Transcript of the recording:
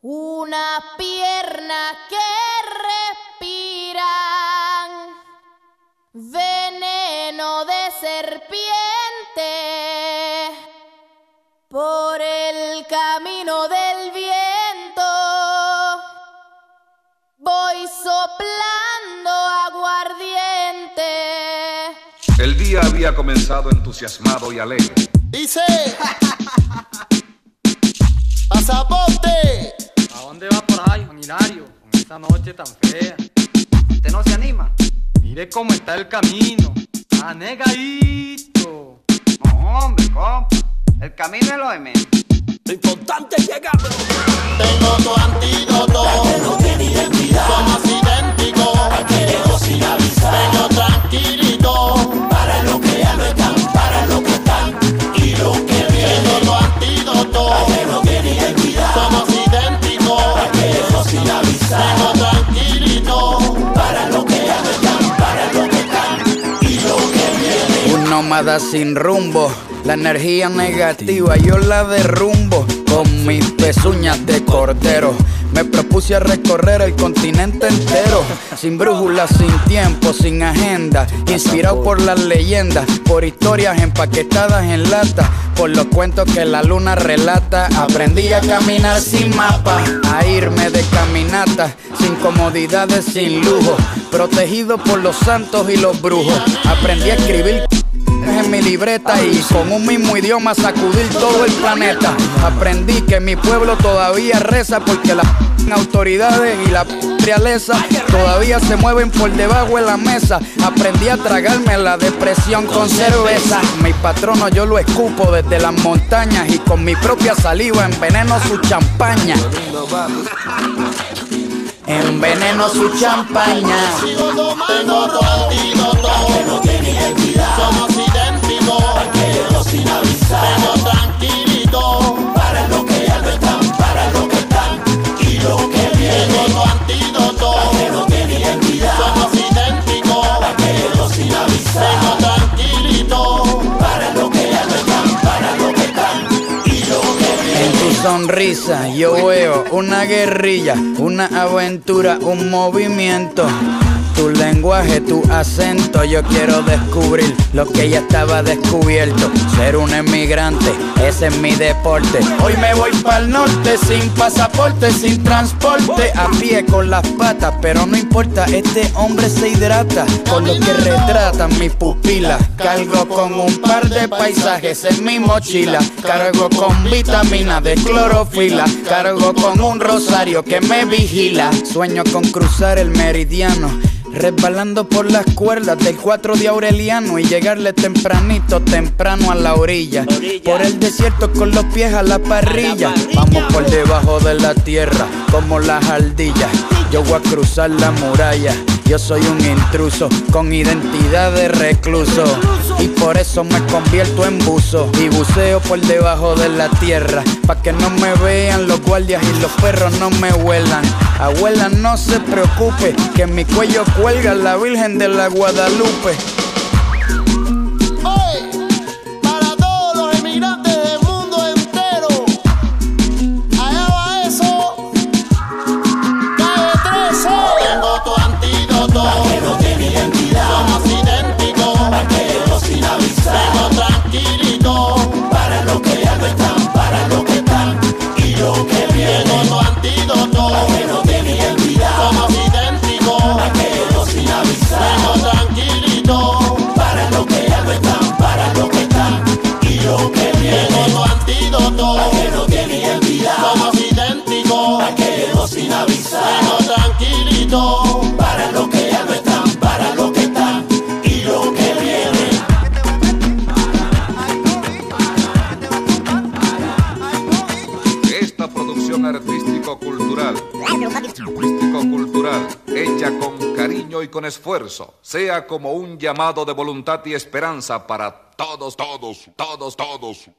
Una pierna que respiran veneno de serpiente por el camino del viento. Voy soplando aguardiente. El día había comenzado entusiasmado y alegre. Dice. Pasaporte. ¿A dónde va por ahí, Juan? Con esta noche tan fea. ¿Usted no se anima? Mire cómo está el camino. Anegadito. No, hombre, compa. El camino es lo de menos. Lo importante es llegar. Sin rumbo, la energía negativa yo la derrumbo con mis pezuñas de cordero. Me propuse a recorrer el continente entero, sin brújula, sin tiempo, sin agenda, inspirado por las leyendas, por historias empaquetadas en lata, por los cuentos que la luna relata. Aprendí a caminar sin mapa, a irme de caminata, sin comodidades, sin lujo, protegido por los santos y los brujos. Aprendí a escribir mi libreta y con un mismo idioma sacudir todo el planeta. Aprendí que mi pueblo todavía reza porque las autoridades y la realeza todavía se mueven por debajo de la mesa. Aprendí a tragarme la depresión con cerveza. Mi patrono yo lo escupo desde las montañas y con mi propia saliva enveneno su champaña. Enveneno su champaña. Sonrisa yo veo una guerrilla, una aventura, un movimiento. Tu lenguaje, tu acento, yo quiero descubrir lo que ya estaba descubierto. Ser un emigrante, ese es mi deporte. Hoy me voy para el norte sin pasaporte, sin transporte, a pie con las patas, pero no importa, este hombre se hidrata con lo que retratan mis pupilas. Cargo con un par de paisajes en mi mochila, cargo con vitamina de clorofila, cargo con un rosario que me vigila. Sueño con cruzar el meridiano. Resbalando por las cuerdas del 4 de Aureliano y llegarle tempranito, temprano a la orilla. Por el desierto con los pies a la parrilla. Vamos por debajo de la tierra como las ardillas. Yo voy a cruzar la muralla. Yo soy un intruso con identidad de recluso. Y por eso me convierto en buzo. Y buceo por debajo de la tierra. Pa' que no me vean los guardias y los perros no me huelan. Abuela, no se preocupe, que en mi cuello cuelga la Virgen de la Guadalupe. Artístico-cultural, artístico-cultural, hecha con cariño y con esfuerzo, sea como un llamado de voluntad y esperanza para todos, todos, todos, todos.